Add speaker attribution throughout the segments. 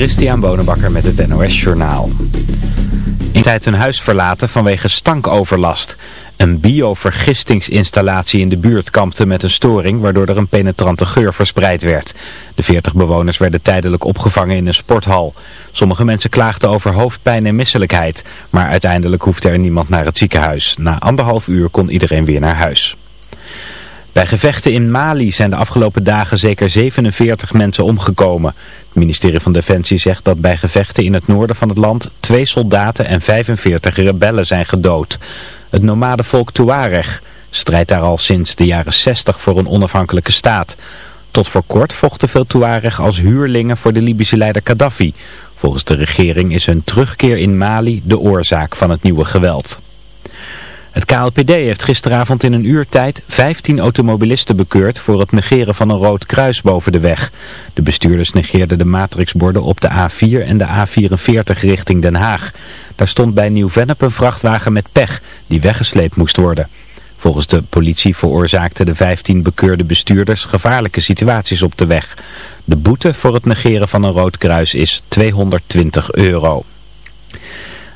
Speaker 1: Christian Bonenbakker met het NOS Journaal. In tijd hun huis verlaten vanwege stankoverlast. Een biovergistingsinstallatie in de buurt kampte met een storing waardoor er een penetrante geur verspreid werd. De 40 bewoners werden tijdelijk opgevangen in een sporthal. Sommige mensen klaagden over hoofdpijn en misselijkheid, maar uiteindelijk hoefde er niemand naar het ziekenhuis. Na anderhalf uur kon iedereen weer naar huis. Bij gevechten in Mali zijn de afgelopen dagen zeker 47 mensen omgekomen. Het ministerie van Defensie zegt dat bij gevechten in het noorden van het land twee soldaten en 45 rebellen zijn gedood. Het nomadenvolk Tuareg strijdt daar al sinds de jaren 60 voor een onafhankelijke staat. Tot voor kort vochten veel Tuareg als huurlingen voor de Libische leider Gaddafi. Volgens de regering is hun terugkeer in Mali de oorzaak van het nieuwe geweld. Het KLPD heeft gisteravond in een uur tijd 15 automobilisten bekeurd voor het negeren van een rood kruis boven de weg. De bestuurders negeerden de matrixborden op de A4 en de A44 richting Den Haag. Daar stond bij Nieuw-Vennep een vrachtwagen met pech die weggesleept moest worden. Volgens de politie veroorzaakten de 15 bekeurde bestuurders gevaarlijke situaties op de weg. De boete voor het negeren van een rood kruis is 220 euro.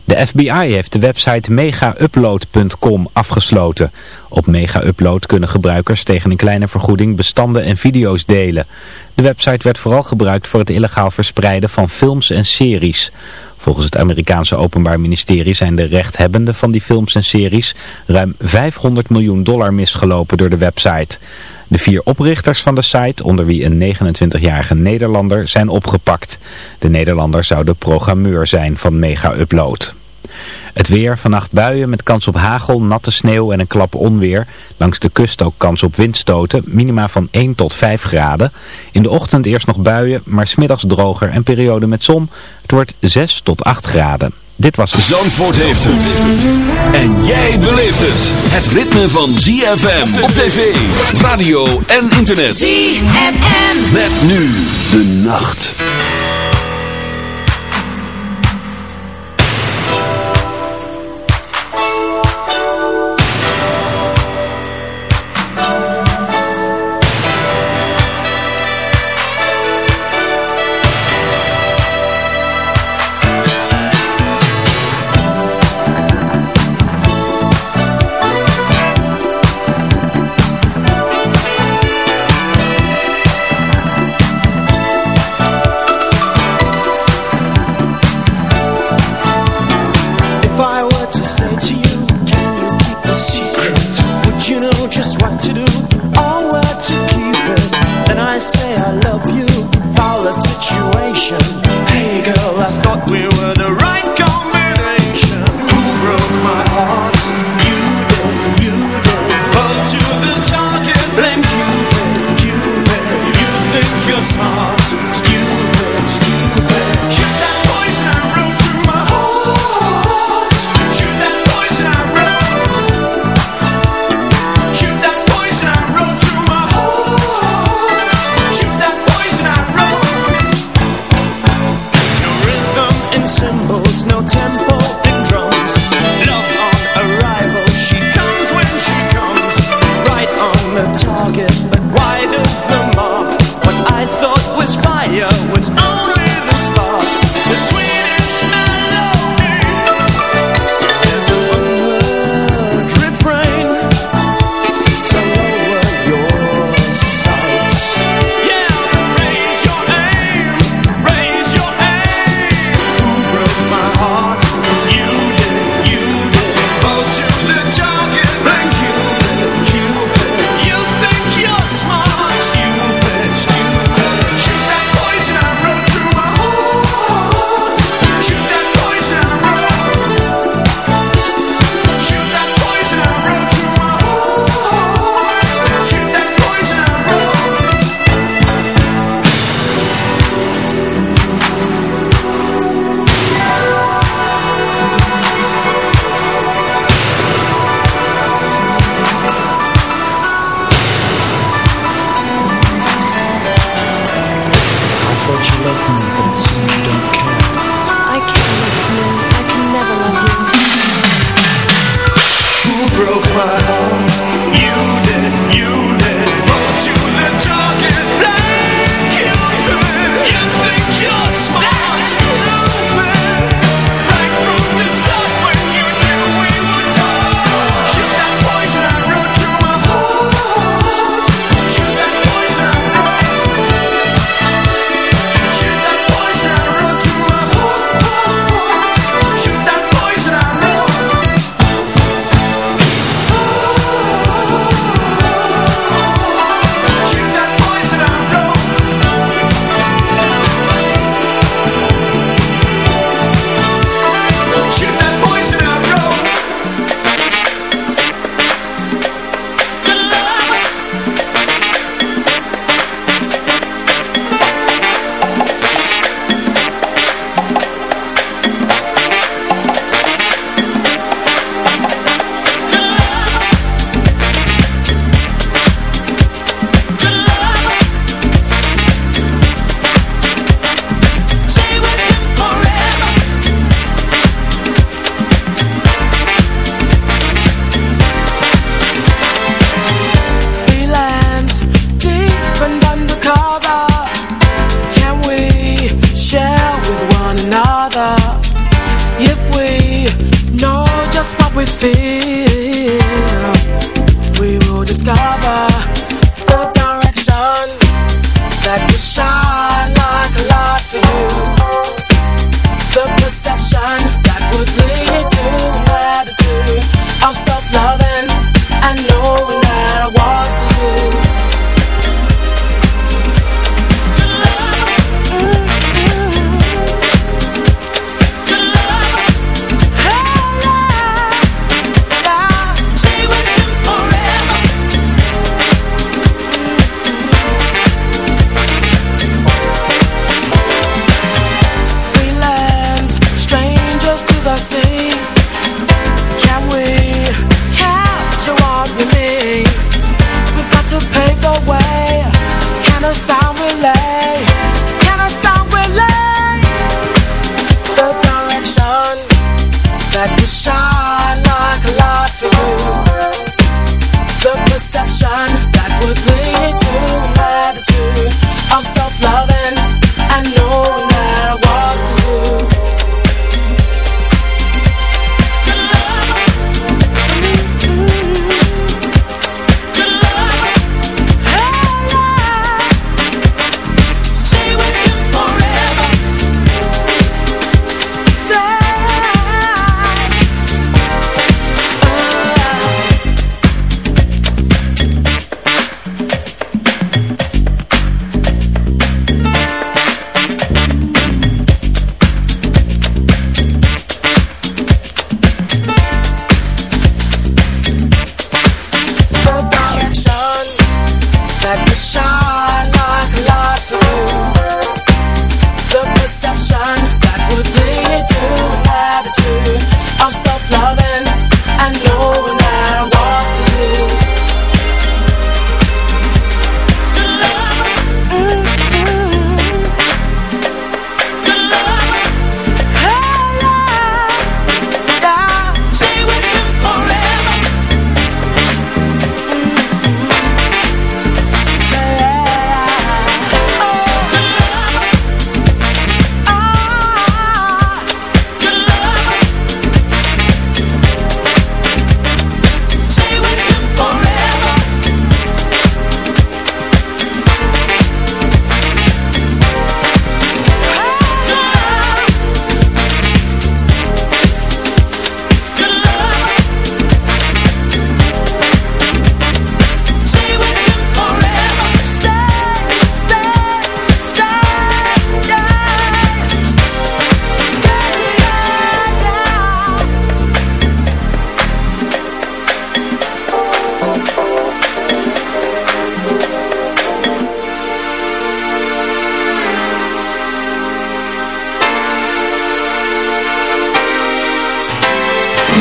Speaker 1: De FBI heeft de website megaupload.com afgesloten. Op MegaUpload kunnen gebruikers tegen een kleine vergoeding bestanden en video's delen. De website werd vooral gebruikt voor het illegaal verspreiden van films en series. Volgens het Amerikaanse Openbaar Ministerie zijn de rechthebbenden van die films en series ruim 500 miljoen dollar misgelopen door de website. De vier oprichters van de site, onder wie een 29-jarige Nederlander, zijn opgepakt. De Nederlander zou de programmeur zijn van Mega Upload. Het weer, vannacht buien met kans op hagel, natte sneeuw en een klap onweer. Langs de kust ook kans op windstoten, minima van 1 tot 5 graden. In de ochtend eerst nog buien, maar smiddags droger en periode met zon. Het wordt 6 tot 8 graden. Dit was
Speaker 2: Zandvoort heeft het. En jij beleeft het. Het ritme van ZFM op tv, radio en internet.
Speaker 3: ZFM.
Speaker 2: Met nu de nacht.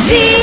Speaker 3: see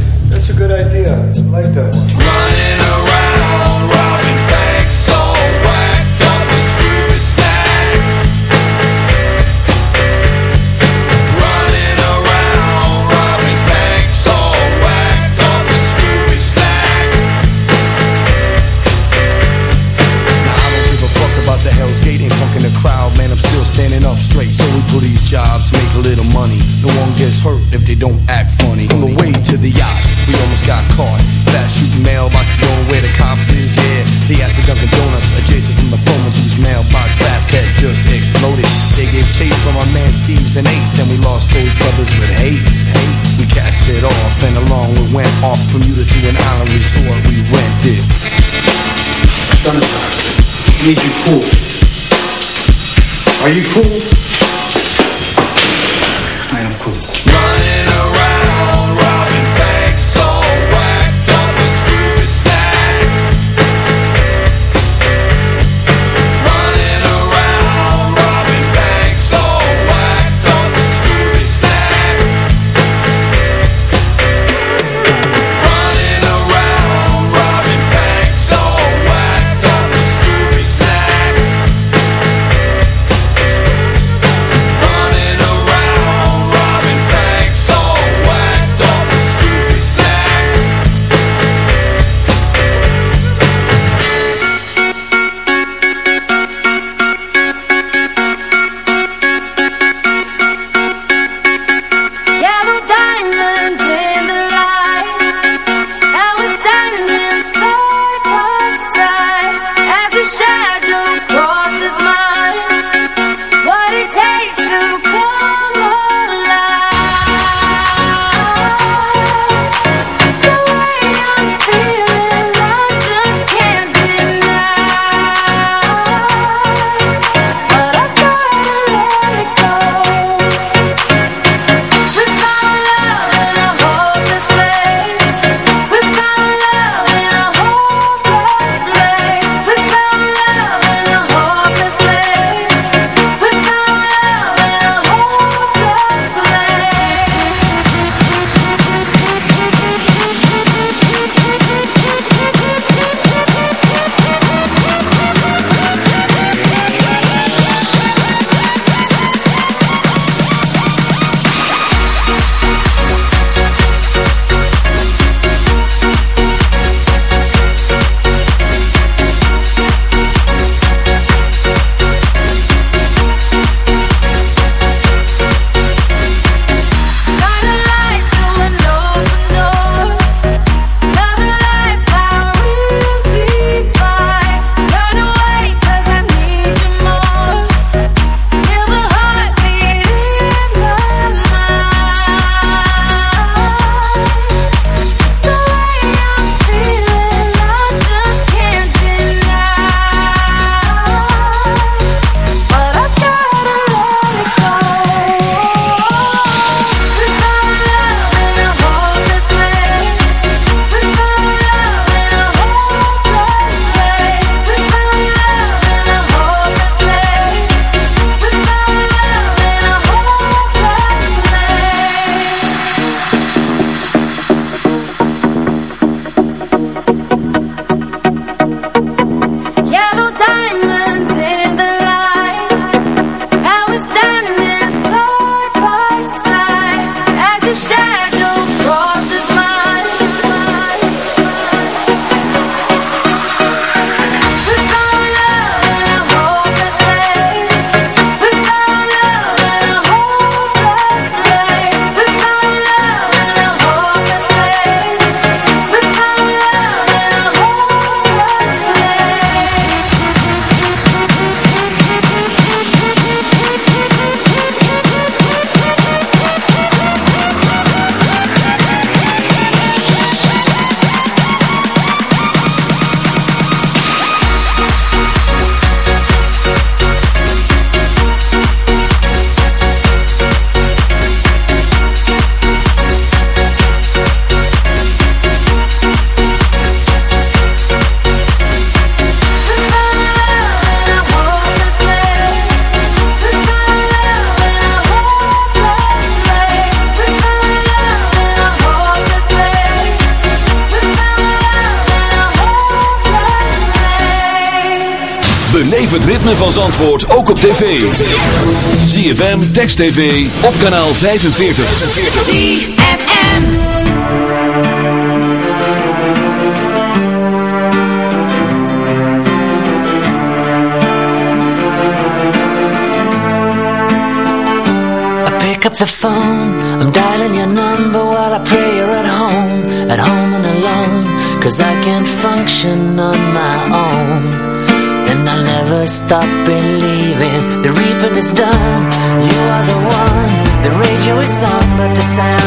Speaker 4: That's a good idea. I like that one.
Speaker 2: Running around, robbing banks, all whacked up with Scooby snacks. Running around, robbing banks, all whacked up with Scooby snacks.
Speaker 5: Now I don't give a fuck about the Hell's Gate ain't funkin' the crowd, man. I'm still standing up straight. So we do these jobs, make a little money. No one gets hurt if they don't act funny. On the way to the lost with haste. We cast it off, and along we went off from Bermuda to an island resort we rented.
Speaker 4: I need you cool. Are you cool?
Speaker 2: ook op tv. ZFM, Text TV, op kanaal 45.
Speaker 6: ZFM
Speaker 7: I pick up the phone is done. You are the one. The radio is on but the sound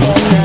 Speaker 7: home.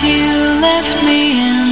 Speaker 7: you
Speaker 3: left me in.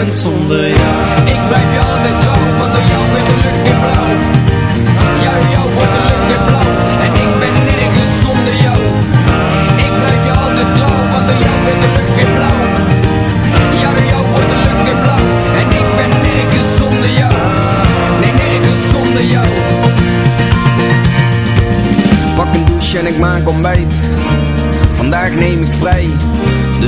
Speaker 8: nergens zonder jou.
Speaker 3: Ik blijf je